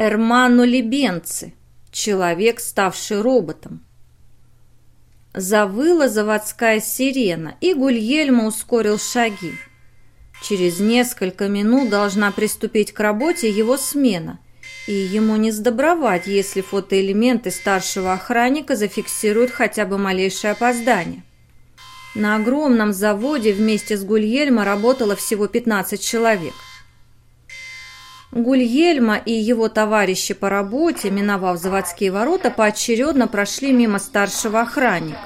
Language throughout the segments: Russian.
Эрману Либенци, человек, ставший роботом. Завыла заводская сирена, и Гульельма ускорил шаги. Через несколько минут должна приступить к работе его смена, и ему не сдобровать, если фотоэлементы старшего охранника зафиксируют хотя бы малейшее опоздание. На огромном заводе вместе с Гульельмо работало всего 15 человек. Гульельма и его товарищи по работе, миновав заводские ворота, поочередно прошли мимо старшего охранника.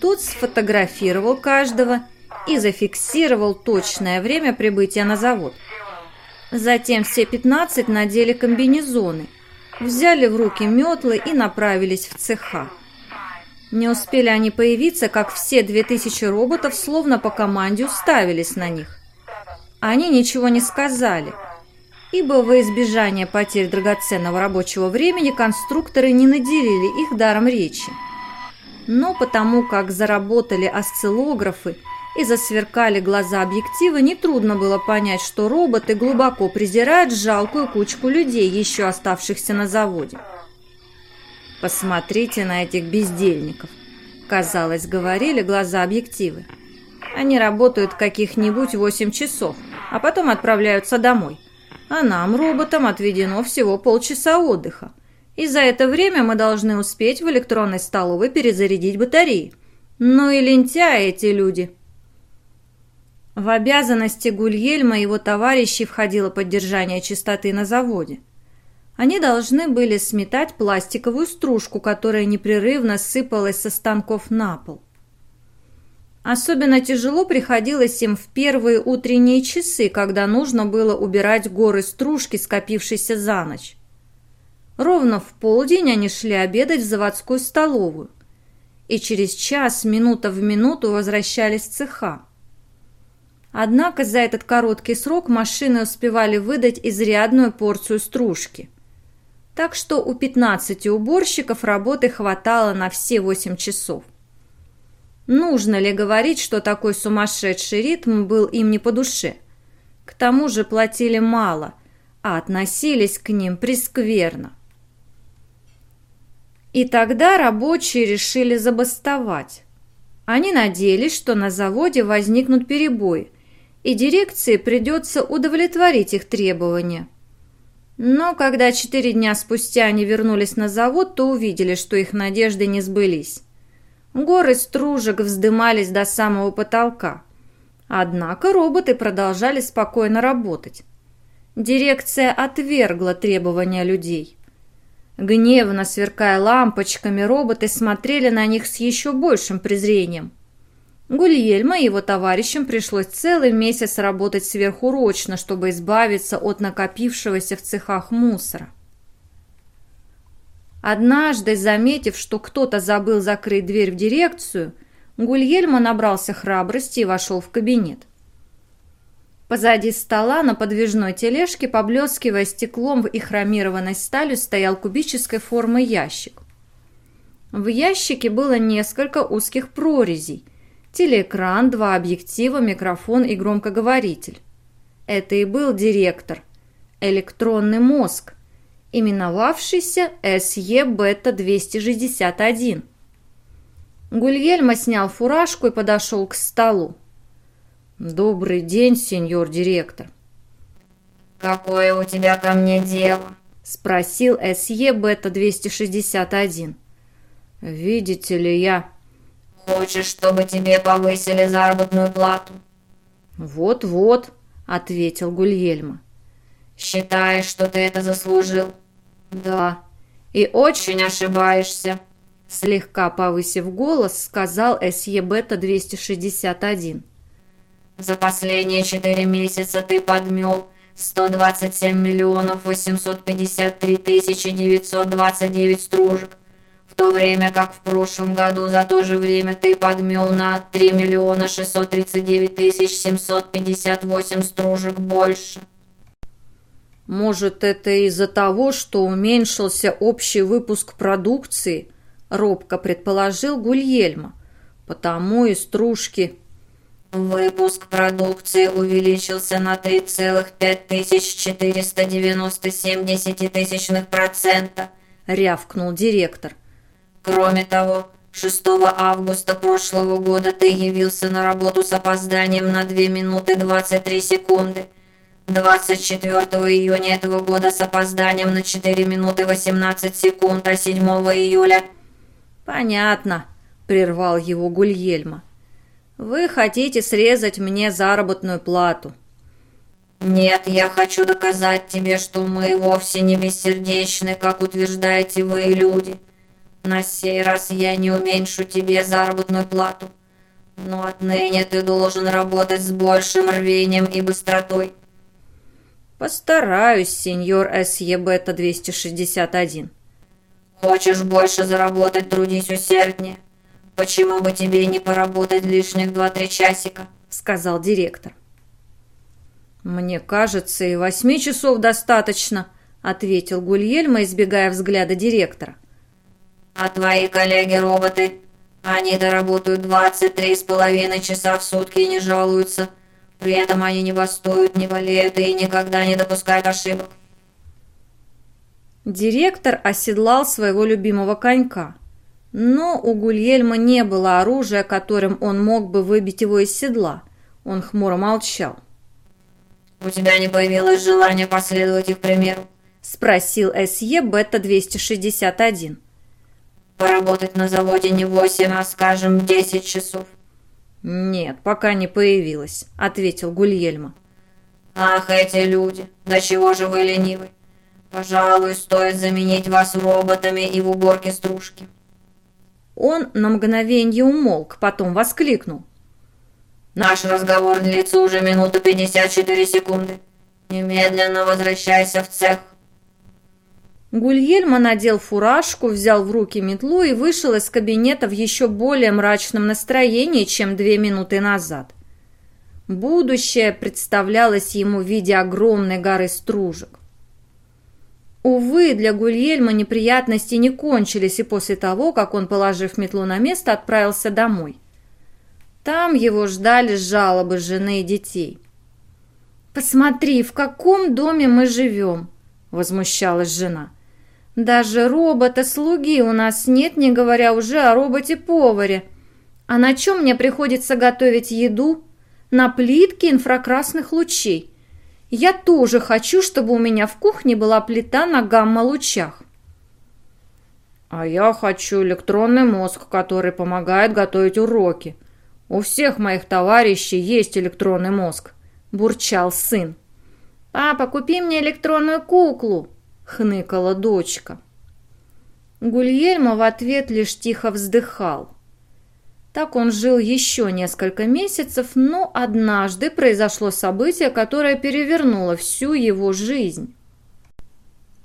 Тот сфотографировал каждого и зафиксировал точное время прибытия на завод. Затем все 15 надели комбинезоны, взяли в руки метлы и направились в цеха. Не успели они появиться, как все 2000 роботов словно по команде уставились на них. Они ничего не сказали, ибо во избежание потерь драгоценного рабочего времени конструкторы не наделили их даром речи. Но потому как заработали осциллографы и засверкали глаза объектива, нетрудно было понять, что роботы глубоко презирают жалкую кучку людей, еще оставшихся на заводе. «Посмотрите на этих бездельников», – казалось, говорили глаза объективы. «Они работают каких-нибудь 8 часов, а потом отправляются домой. А нам, роботам, отведено всего полчаса отдыха. И за это время мы должны успеть в электронной столовой перезарядить батареи. Ну и лентяи эти люди». В обязанности Гульельма и его товарищей входило поддержание чистоты на заводе. Они должны были сметать пластиковую стружку, которая непрерывно сыпалась со станков на пол. Особенно тяжело приходилось им в первые утренние часы, когда нужно было убирать горы стружки, скопившейся за ночь. Ровно в полдень они шли обедать в заводскую столовую. И через час, минута в минуту, возвращались в цеха. Однако за этот короткий срок машины успевали выдать изрядную порцию стружки. Так что у 15 уборщиков работы хватало на все 8 часов. Нужно ли говорить, что такой сумасшедший ритм был им не по душе? К тому же платили мало, а относились к ним прескверно. И тогда рабочие решили забастовать. Они надеялись, что на заводе возникнут перебои, и дирекции придется удовлетворить их требования. Но когда четыре дня спустя они вернулись на завод, то увидели, что их надежды не сбылись. Горы стружек вздымались до самого потолка. Однако роботы продолжали спокойно работать. Дирекция отвергла требования людей. Гневно сверкая лампочками, роботы смотрели на них с еще большим презрением – Гульельма и его товарищам пришлось целый месяц работать сверхурочно, чтобы избавиться от накопившегося в цехах мусора. Однажды, заметив, что кто-то забыл закрыть дверь в дирекцию, Гульельма набрался храбрости и вошел в кабинет. Позади стола на подвижной тележке, поблескивая стеклом и хромированной сталью, стоял кубической формы ящик. В ящике было несколько узких прорезей, телеэкран, два объектива, микрофон и громкоговоритель. Это и был директор, электронный мозг, именовавшийся СЕ-бета-261. Гульельма снял фуражку и подошел к столу. «Добрый день, сеньор директор». «Какое у тебя ко мне дело?» – спросил СЕ-бета-261. «Видите ли, я...» Хочешь, чтобы тебе повысили заработную плату? Вот-вот, ответил Гульельма. Считаешь, что ты это заслужил? Да. И очень ошибаешься. Слегка повысив голос, сказал СЕ-бета-261. За последние четыре месяца ты подмел 127 миллионов 853 тысячи 929 стружек в то время как в прошлом году за то же время ты подмел на 3 миллиона 639 тысяч 758 стружек больше. Может, это из-за того, что уменьшился общий выпуск продукции, робко предположил Гульельма. Потому и стружки. Выпуск продукции увеличился на 3,5497%, рявкнул директор. Кроме того, 6 августа прошлого года ты явился на работу с опозданием на 2 минуты 23 секунды. 24 июня этого года с опозданием на 4 минуты 18 секунд, а 7 июля... Понятно, прервал его Гульельма. Вы хотите срезать мне заработную плату. Нет, я хочу доказать тебе, что мы вовсе не бессердечны, как утверждаете вы, люди. На сей раз я не уменьшу тебе заработную плату. Но отныне ты должен работать с большим рвением и быстротой. Постараюсь, сеньор С.Е. Бета 261. Хочешь больше заработать, трудись усерднее. Почему бы тебе не поработать лишних два-три часика? Сказал директор. Мне кажется, и восьми часов достаточно, ответил Гульельма, избегая взгляда директора. А твои коллеги-роботы? Они доработают двадцать три с половиной часа в сутки и не жалуются. При этом они не бастуют, не болеют и никогда не допускают ошибок. Директор оседлал своего любимого конька. Но у Гульельма не было оружия, которым он мог бы выбить его из седла. Он хмуро молчал. «У тебя не появилось желания последовать их примеру?» – спросил СЕ Бета-261. «Поработать на заводе не восемь, а, скажем, десять часов». «Нет, пока не появилось», – ответил Гульельма. «Ах, эти люди! Да чего же вы ленивы? Пожалуй, стоит заменить вас роботами и в уборке стружки». Он на мгновение умолк, потом воскликнул. «Наш разговор длится уже минуту пятьдесят четыре секунды. Немедленно возвращайся в цех». Гульельма надел фуражку, взял в руки метлу и вышел из кабинета в еще более мрачном настроении, чем две минуты назад. Будущее представлялось ему в виде огромной горы стружек. Увы, для Гульельма неприятности не кончились и после того, как он, положив метлу на место, отправился домой. Там его ждали жалобы жены и детей. «Посмотри, в каком доме мы живем!» – возмущалась жена. Даже робота-слуги у нас нет, не говоря уже о роботе-поваре. А на чем мне приходится готовить еду? На плитке инфракрасных лучей. Я тоже хочу, чтобы у меня в кухне была плита на гамма-лучах. А я хочу электронный мозг, который помогает готовить уроки. У всех моих товарищей есть электронный мозг, бурчал сын. Папа, купи мне электронную куклу, хныкала дочка. Гульельма в ответ лишь тихо вздыхал. Так он жил еще несколько месяцев, но однажды произошло событие, которое перевернуло всю его жизнь.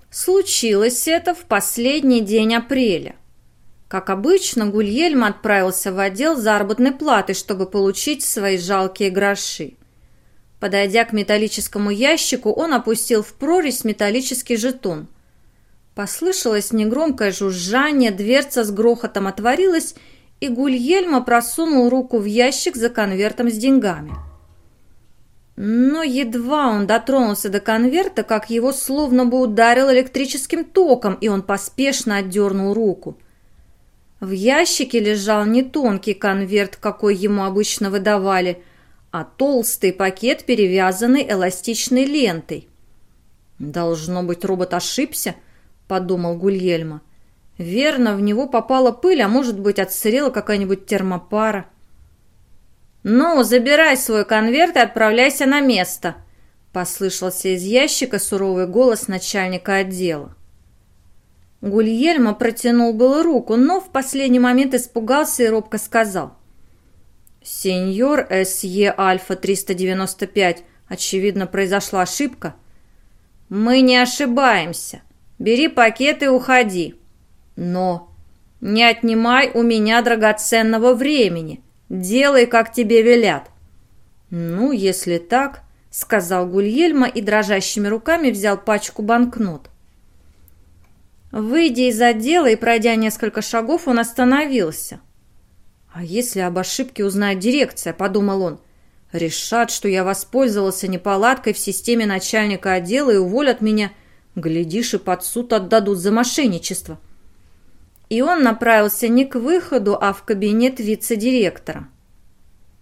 Случилось это в последний день апреля. Как обычно, Гульельм отправился в отдел заработной платы, чтобы получить свои жалкие гроши. Подойдя к металлическому ящику, он опустил в прорезь металлический жетон. Послышалось негромкое жужжание, дверца с грохотом отворилась, и Гульельма просунул руку в ящик за конвертом с деньгами. Но едва он дотронулся до конверта, как его словно бы ударил электрическим током, и он поспешно отдернул руку. В ящике лежал не тонкий конверт, какой ему обычно выдавали – а толстый пакет, перевязанный эластичной лентой. «Должно быть, робот ошибся», — подумал Гульельма. «Верно, в него попала пыль, а может быть, отсырела какая-нибудь термопара». «Ну, забирай свой конверт и отправляйся на место», — послышался из ящика суровый голос начальника отдела. Гульельма протянул было руку, но в последний момент испугался и робко сказал. «Сеньор С.Е. Альфа-395, очевидно, произошла ошибка». «Мы не ошибаемся. Бери пакет и уходи. Но не отнимай у меня драгоценного времени. Делай, как тебе велят». «Ну, если так», — сказал Гульельма и дрожащими руками взял пачку банкнот. Выйдя из отдела и пройдя несколько шагов, он остановился. «А если об ошибке узнает дирекция?» – подумал он. Решат, что я воспользовался неполадкой в системе начальника отдела и уволят меня. Глядишь, и под суд отдадут за мошенничество. И он направился не к выходу, а в кабинет вице-директора.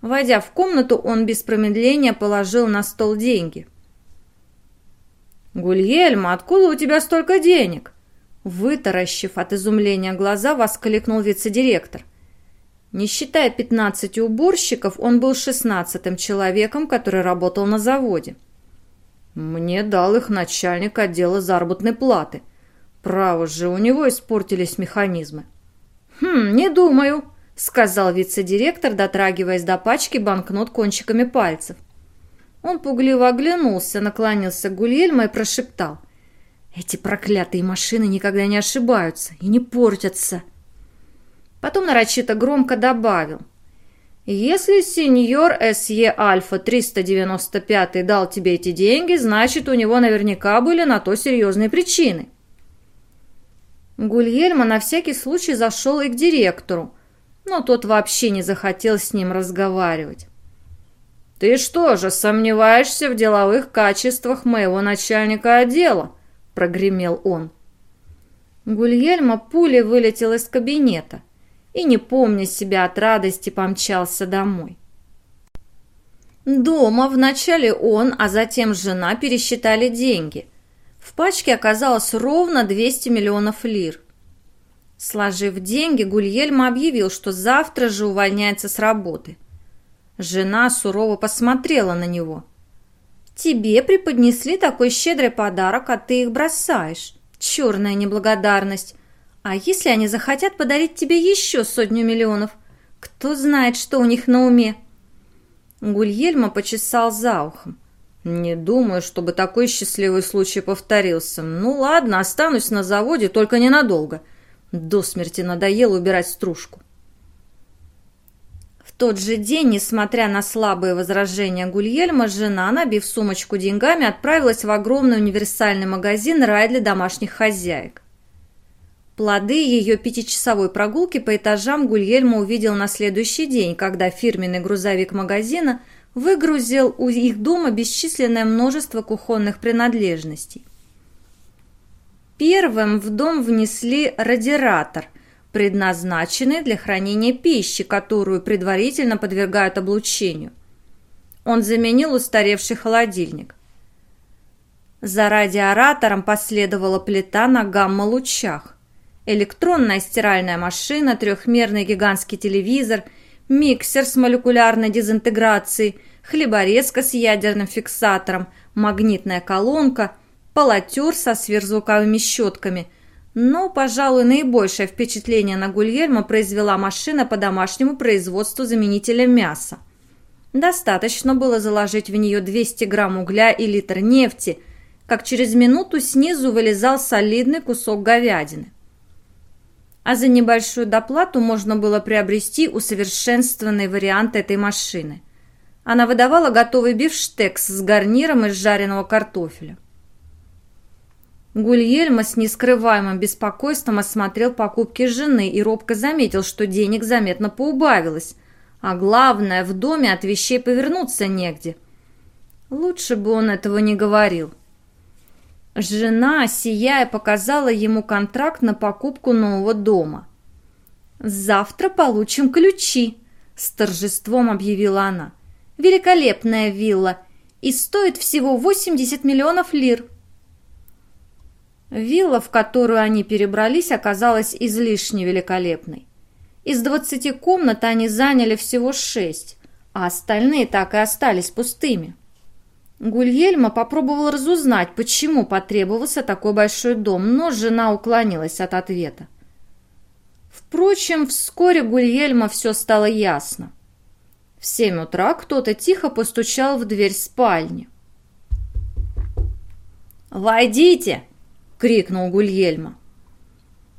Войдя в комнату, он без промедления положил на стол деньги. «Гульельма, откуда у тебя столько денег?» Вытаращив от изумления глаза, воскликнул вице-директор. Не считая пятнадцати уборщиков, он был шестнадцатым человеком, который работал на заводе. Мне дал их начальник отдела заработной платы. Право же, у него испортились механизмы. «Хм, не думаю», — сказал вице-директор, дотрагиваясь до пачки банкнот кончиками пальцев. Он пугливо оглянулся, наклонился к Гульельме и прошептал. «Эти проклятые машины никогда не ошибаются и не портятся». Потом нарочито громко добавил. «Если сеньор С.Е. Альфа 395 дал тебе эти деньги, значит, у него наверняка были на то серьезные причины». Гульельма на всякий случай зашел и к директору, но тот вообще не захотел с ним разговаривать. «Ты что же, сомневаешься в деловых качествах моего начальника отдела?» – прогремел он. Гульельма пулей вылетел из кабинета и, не помня себя от радости, помчался домой. Дома вначале он, а затем жена пересчитали деньги. В пачке оказалось ровно 200 миллионов лир. Сложив деньги, Гульельма объявил, что завтра же увольняется с работы – Жена сурово посмотрела на него. «Тебе преподнесли такой щедрый подарок, а ты их бросаешь. Черная неблагодарность. А если они захотят подарить тебе еще сотню миллионов? Кто знает, что у них на уме?» Гульельма почесал за ухом. «Не думаю, чтобы такой счастливый случай повторился. Ну ладно, останусь на заводе, только ненадолго. До смерти надоело убирать стружку тот же день, несмотря на слабые возражения Гульельма, жена, набив сумочку деньгами, отправилась в огромный универсальный магазин «Рай для домашних хозяек». Плоды ее пятичасовой прогулки по этажам Гульельма увидел на следующий день, когда фирменный грузовик магазина выгрузил у их дома бесчисленное множество кухонных принадлежностей. Первым в дом внесли радиатор, предназначенный для хранения пищи, которую предварительно подвергают облучению. Он заменил устаревший холодильник. За радиоратором последовала плита на гамма-лучах. Электронная стиральная машина, трехмерный гигантский телевизор, миксер с молекулярной дезинтеграцией, хлеборезка с ядерным фиксатором, магнитная колонка, полотер со сверхзвуковыми щетками – но, пожалуй, наибольшее впечатление на Гульермо произвела машина по домашнему производству заменителя мяса. Достаточно было заложить в нее 200 грамм угля и литр нефти, как через минуту снизу вылезал солидный кусок говядины. А за небольшую доплату можно было приобрести усовершенствованный вариант этой машины. Она выдавала готовый бифштекс с гарниром из жареного картофеля. Гульельма с нескрываемым беспокойством осмотрел покупки жены и робко заметил, что денег заметно поубавилось. А главное, в доме от вещей повернуться негде. Лучше бы он этого не говорил. Жена, сияя, показала ему контракт на покупку нового дома. «Завтра получим ключи», — с торжеством объявила она. «Великолепная вилла и стоит всего 80 миллионов лир». Вилла, в которую они перебрались, оказалась излишне великолепной. Из двадцати комнат они заняли всего шесть, а остальные так и остались пустыми. Гульельма попробовал разузнать, почему потребовался такой большой дом, но жена уклонилась от ответа. Впрочем, вскоре Гульельма все стало ясно. В семь утра кто-то тихо постучал в дверь спальни. «Войдите!» — крикнул Гульельма.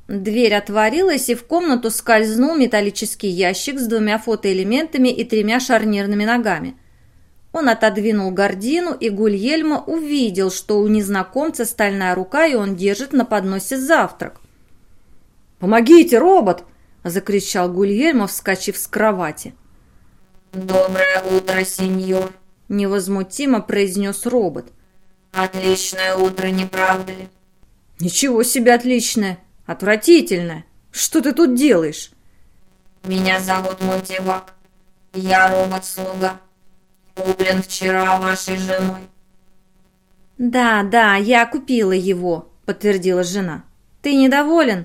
Дверь отворилась, и в комнату скользнул металлический ящик с двумя фотоэлементами и тремя шарнирными ногами. Он отодвинул гордину, и Гульельма увидел, что у незнакомца стальная рука, и он держит на подносе завтрак. «Помогите, робот!» – закричал Гульельма, вскочив с кровати. Доброе утро, сеньор. Невозмутимо произнес робот. Отличное утро, не правда ли? Ничего себе отличное. Отвратительное. Что ты тут делаешь? Меня зовут Мультивак. Я робот-слуга. Куплен вчера вашей женой. Да, да, я купила его, подтвердила жена. Ты недоволен?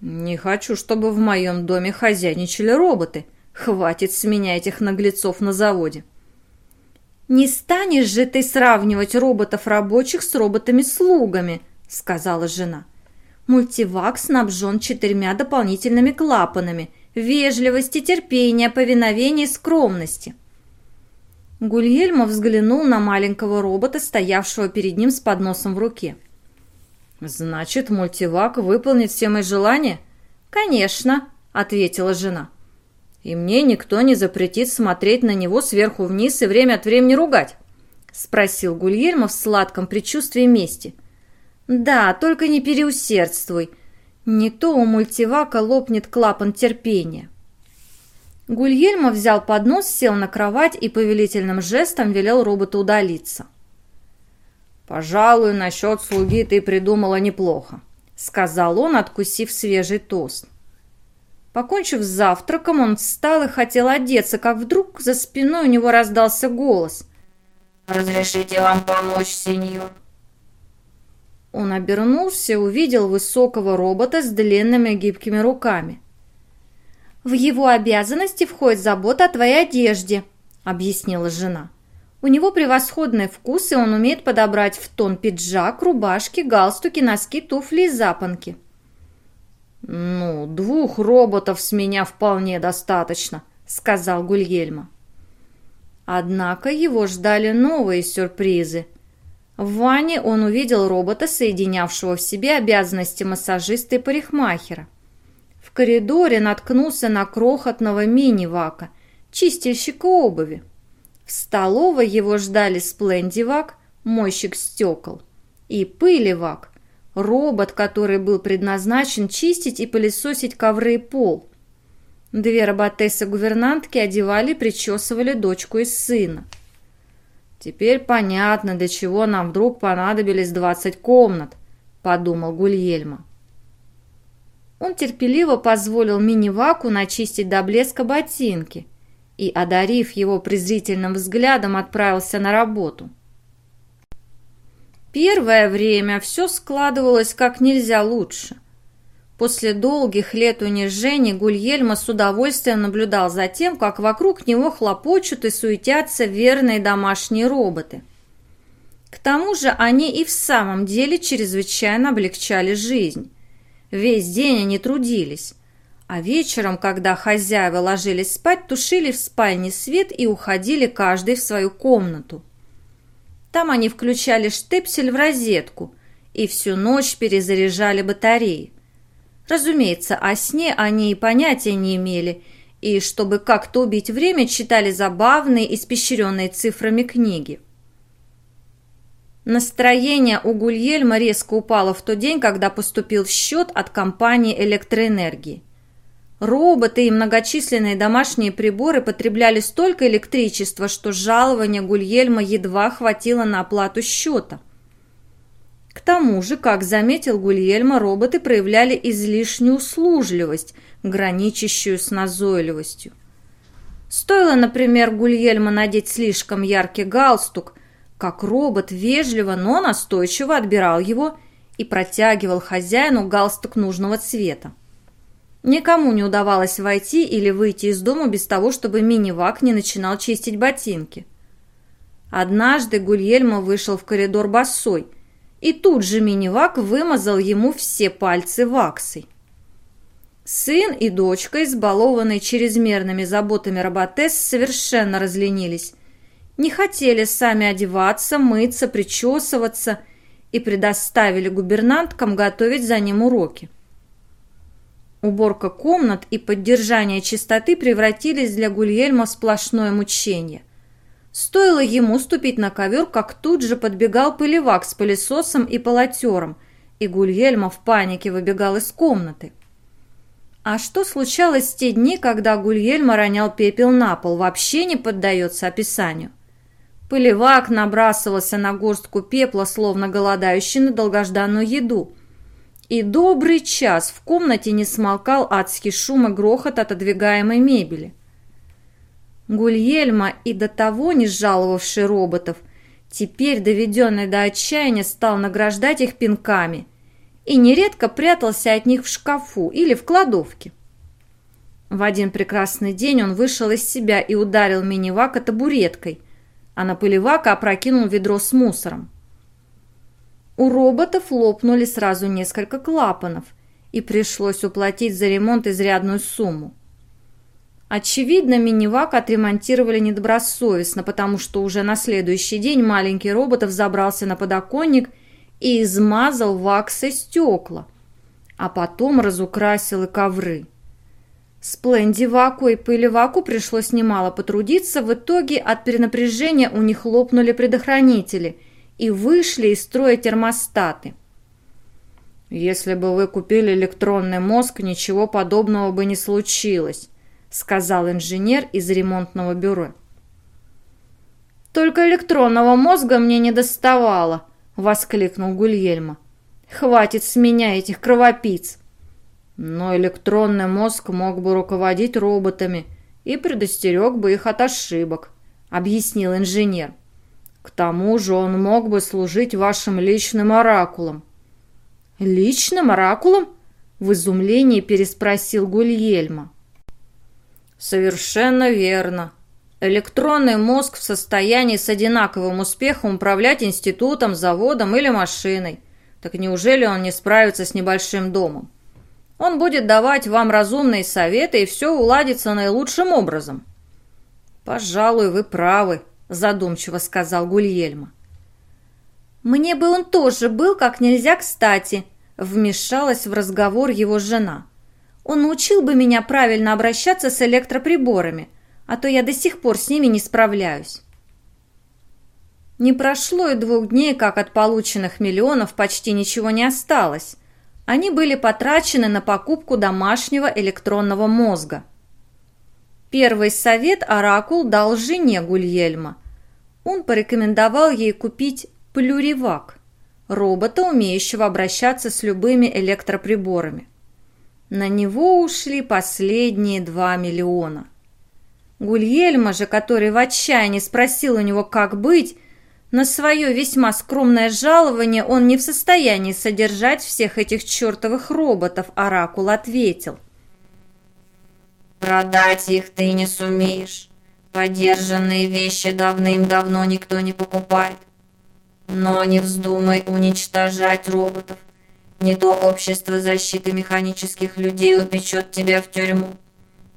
Не хочу, чтобы в моем доме хозяйничали роботы. Хватит с меня этих наглецов на заводе. Не станешь же ты сравнивать роботов рабочих с роботами-слугами, сказала жена. Мультивак снабжен четырьмя дополнительными клапанами вежливости, терпения, повиновения скромности. Гульельмо взглянул на маленького робота, стоявшего перед ним с подносом в руке. «Значит, мультивак выполнит все мои желания?» «Конечно», — ответила жена. «И мне никто не запретит смотреть на него сверху вниз и время от времени ругать?» — спросил Гульельмо в сладком предчувствии мести. «Да, только не переусердствуй. Не то у мультивака лопнет клапан терпения». Гульельмо взял поднос, сел на кровать и повелительным жестом велел роботу удалиться. «Пожалуй, насчет слуги ты придумала неплохо», — сказал он, откусив свежий тост. Покончив с завтраком, он встал и хотел одеться, как вдруг за спиной у него раздался голос. «Разрешите вам помочь, сеньор?» Он обернулся и увидел высокого робота с длинными гибкими руками. «В его обязанности входит забота о твоей одежде», — объяснила жена. У него превосходный вкус, и он умеет подобрать в тон пиджак, рубашки, галстуки, носки, туфли и запонки. «Ну, двух роботов с меня вполне достаточно», — сказал Гульельма. Однако его ждали новые сюрпризы. В ванне он увидел робота, соединявшего в себе обязанности массажиста и парикмахера. Коридоре наткнулся на крохотного мини-вака, чистильщика обуви. В столовой его ждали сплендивак, мойщик стекол, и пылевак, робот, который был предназначен чистить и пылесосить ковры и пол. Две роботессы-гувернантки одевали и причесывали дочку и сына. «Теперь понятно, для чего нам вдруг понадобились двадцать комнат», — подумал Гульельма. Он терпеливо позволил мини-ваку начистить до блеска ботинки — и, одарив его презрительным взглядом, отправился на работу. Первое время все складывалось как нельзя лучше. После долгих лет унижений Гульельма с удовольствием наблюдал за тем, как вокруг него хлопочут и суетятся верные домашние роботы. К тому же они и в самом деле чрезвычайно облегчали жизнь. Весь день они трудились, а вечером, когда хозяева ложились спать, тушили в спальне свет и уходили каждый в свою комнату. Там они включали штепсель в розетку и всю ночь перезаряжали батареи. Разумеется, о сне они и понятия не имели, и, чтобы как-то убить время, читали забавные, испещренные цифрами книги. Настроение у Гульельма резко упало в тот день, когда поступил счет от компании электроэнергии. Роботы и многочисленные домашние приборы потребляли столько электричества, что жалование Гульельма едва хватило на оплату счета. К тому же, как заметил Гульельма, роботы проявляли излишнюю услужливость, граничащую с назойливостью. Стоило, например, Гульельма надеть слишком яркий галстук, как робот вежливо, но настойчиво отбирал его и протягивал хозяину галстук нужного цвета. Никому не удавалось войти или выйти из дома без того, чтобы мини-вак не начинал чистить ботинки. Однажды Гульельмо вышел в коридор босой, и тут же мини-вак вымазал ему все пальцы ваксой. Сын и дочка, избалованные чрезмерными заботами работес, совершенно разленились. Не хотели сами одеваться, мыться, причесываться и предоставили губернанткам готовить за ним уроки. Уборка комнат и поддержание чистоты превратились для Гульельма в сплошное мучение. Стоило ему ступить на ковер, как тут же подбегал пылевак с пылесосом и полотером, и Гульельма в панике выбегал из комнаты. А что случалось в те дни, когда Гульельма ронял пепел на пол, вообще не поддается описанию. Пылевак набрасывался на горстку пепла, словно голодающий на долгожданную еду. И добрый час в комнате не смолкал адский шум и грохот отодвигаемой мебели. Гульельма, и до того не жаловавший роботов, теперь, доведенный до отчаяния, стал награждать их пинками и нередко прятался от них в шкафу или в кладовке. В один прекрасный день он вышел из себя и ударил Минивака табуреткой, а на пылевака опрокинул ведро с мусором. У роботов лопнули сразу несколько клапанов, и пришлось уплатить за ремонт изрядную сумму. Очевидно, минивак отремонтировали недобросовестно, потому что уже на следующий день маленький робот взобрался на подоконник и измазал ваксой стекла, а потом разукрасил и ковры. Сплендиваку и Пылеваку пришлось немало потрудиться, в итоге от перенапряжения у них лопнули предохранители и вышли из строя термостаты. «Если бы вы купили электронный мозг, ничего подобного бы не случилось», сказал инженер из ремонтного бюро. «Только электронного мозга мне не доставало», — воскликнул Гульельма. «Хватит с меня этих кровопийц». Но электронный мозг мог бы руководить роботами и предостерег бы их от ошибок, объяснил инженер. К тому же он мог бы служить вашим личным оракулом. «Личным оракулом?» — в изумлении переспросил Гульельма. Совершенно верно. Электронный мозг в состоянии с одинаковым успехом управлять институтом, заводом или машиной. Так неужели он не справится с небольшим домом? Он будет давать вам разумные советы, и все уладится наилучшим образом. «Пожалуй, вы правы», – задумчиво сказал Гульельма. «Мне бы он тоже был как нельзя кстати», – вмешалась в разговор его жена. Он научил бы меня правильно обращаться с электроприборами, а то я до сих пор с ними не справляюсь. Не прошло и двух дней, как от полученных миллионов почти ничего не осталось. Они были потрачены на покупку домашнего электронного мозга. Первый совет Оракул дал жене Гульельма. Он порекомендовал ей купить плюривак – робота, умеющего обращаться с любыми электроприборами. На него ушли последние два миллиона. Гульельма же, который в отчаянии спросил у него, как быть, на свое весьма скромное жалование он не в состоянии содержать всех этих чертовых роботов, Оракул ответил. «Продать их ты не сумеешь. Подержанные вещи давным-давно никто не покупает. Но не вздумай уничтожать роботов. Не то общество защиты механических людей упечет тебя в тюрьму.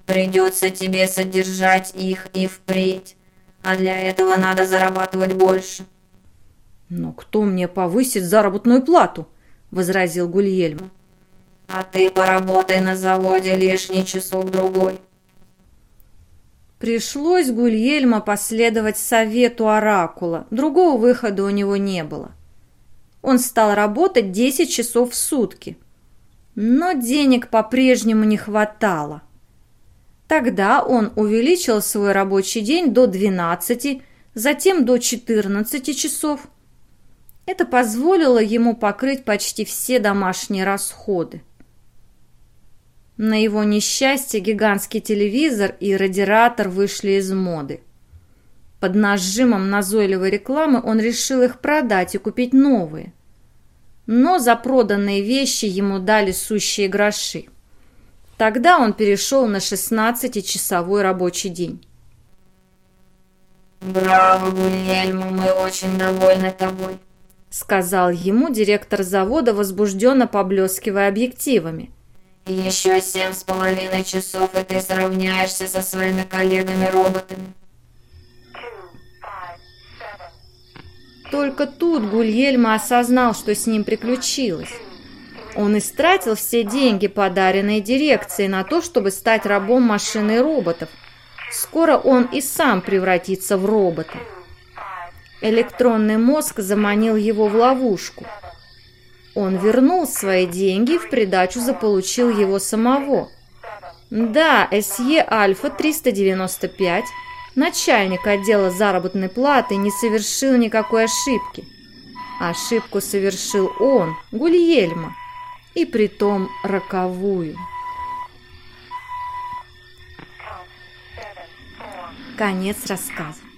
Придется тебе содержать их и впредь, а для этого надо зарабатывать больше. «Но кто мне повысит заработную плату?» – возразил Гульельма. «А ты поработай на заводе лишний часок-другой». Пришлось Гульельма последовать совету Оракула, другого выхода у него не было. Он стал работать 10 часов в сутки. Но денег по-прежнему не хватало. Тогда он увеличил свой рабочий день до 12, затем до 14 часов. Это позволило ему покрыть почти все домашние расходы. На его несчастье гигантский телевизор и радиатор вышли из моды. Под нажимом назойливой рекламы он решил их продать и купить новые. Но за проданные вещи ему дали сущие гроши. Тогда он перешел на 16-часовой рабочий день. «Браво, Гульельма, мы очень довольны тобой», — сказал ему директор завода, возбужденно поблескивая объективами. «Еще семь с половиной часов, и ты сравняешься со своими коллегами-роботами». Только тут Гульельма осознал, что с ним приключилось. Он истратил все деньги, подаренные дирекцией, на то, чтобы стать рабом машины роботов. Скоро он и сам превратится в робота. Электронный мозг заманил его в ловушку. Он вернул свои деньги и в придачу заполучил его самого. Да, СЕ Альфа-395, начальник отдела заработной платы, не совершил никакой ошибки. Ошибку совершил он, Гульельма, и притом роковую. Конец рассказа.